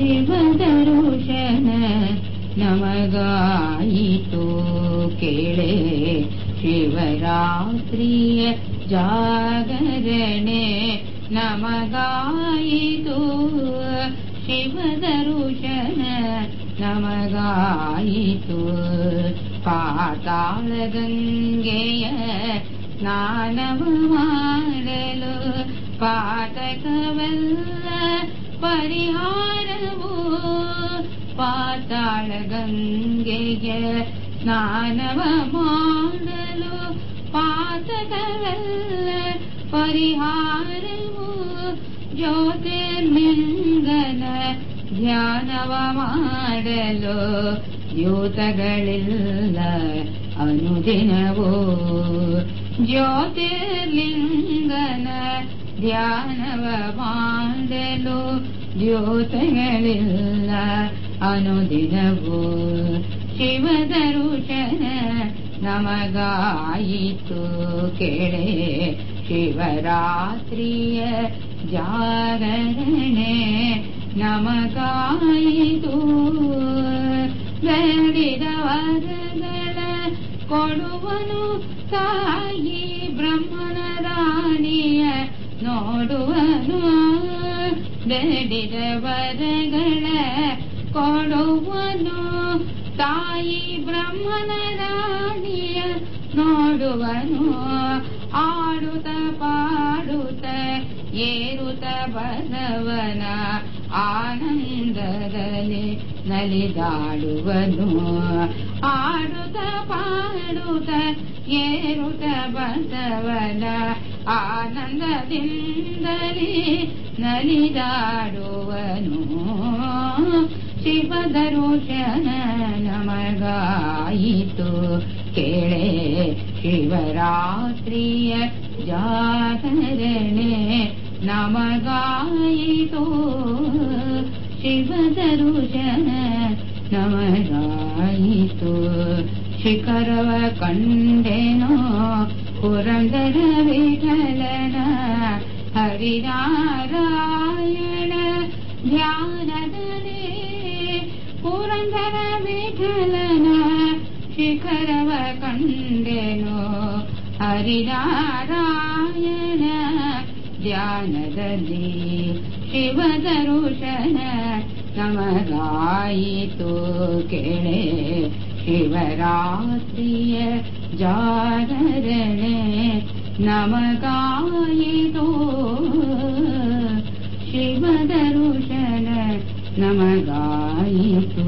ಶಿವದರುಶನ ನಮಗಾಯಿತು ಕೇಳೆ ಶಿವರಾತ್ರಿಯ ಜಾಗರಣೆ ನಮಗಾಯಿತು ಶಿವದರುಶನ ನಮಗಾಯಿತು ಪಾತಾಳ ಗಂಗೆಯ ಸ್ನಾನವ ಮಾಡಲು ಪಾತಕವೆಲ್ಲ ಪರಿಹಾರವು ಪಾತಾಳ ಗಂಗೆಯ ಸ್ನಾನವ ಮಾಡಲು ಪಾತಕವೆಲ್ಲ ಪರಿಹಾರವು ಜ್ಯೋತಿರ್ಲಿಂಗನ ಧ್ಯಾನವ ಮಾಡಲು ದ್ಯೂತಗಳಿಲ್ಲ ಅನುದಿನವೂ ಜ್ಯೋತಿರ್ಲಿಂಗನ ಧ್ಯಾನವ ಮಾಡಲು ದ್ಯೋತಗಳಿಲ್ಲ ಅನುದಿನವೂ ಶಿವದರುಶನ ನಮಗಾಯಿತು ಕೆಳೆ ಶಿವರಾತ್ರಿಯ ಜಾಗರಣೆ ನಮಗಾಯಿತು ಬೇಡಿದ ವರಗಳ ಕೊಡುವನು ತಾಯಿ ಬ್ರಹ್ಮನ ರಾಣಿಯ ನೋಡುವನು ಬೇಡಿದ ವರಗಳ ಕೊಡುವನು ತಾಯಿ ಬ್ರಹ್ಮನ ರಾಣಿಯ ನೋಡುವನು. ಆಡುತ್ತ ಪಾಡುತ್ತ ಏರುತ್ತ ಬಸವನ ಆನಂದದಲ್ಲಿ ನಲಿದಾಡುವನು. ಆಡುತ್ತ ಪಾಡುತ್ತ ಏರುತ್ತ ಬಸವನ ಆನಂದದಿಂದಲೇ ನಲಿದಾಡುವನು. ಶಿವದರುಶನ ನಮಗಾಯಿತು ಕೇಳೆ ಶಿವರಾತ್ರಿಯ ಜಾಗರಣೆ ನಮಗಾಯಿತು ಶಿವದರುಶನ ನಮಗಾಯಿತು ಶಿಖರವ ಕಂಡೆನೋ ಪುರಂದರ ವಿಠಲನ ಹರಿನಾರಾಯಣ ಧ್ಯಾನದಲ್ಲಿ ಪುರಂದರ ವಿಠಲನ ಶಿಖರವ ಕಂಡೆನೋ ಹರಿನಾರಾಯಣ ಧ್ಯಾನದಲ್ಲಿ ಶಿವದರುಶನ ನಮಗಾಯಿತು ಕೆಳೆ ಶಿವರಾತ್ರಿಯ ಜಾಗರಣೆ ನಮಗಾಯಿತು ಶಿವದರುಶನ नमगायितु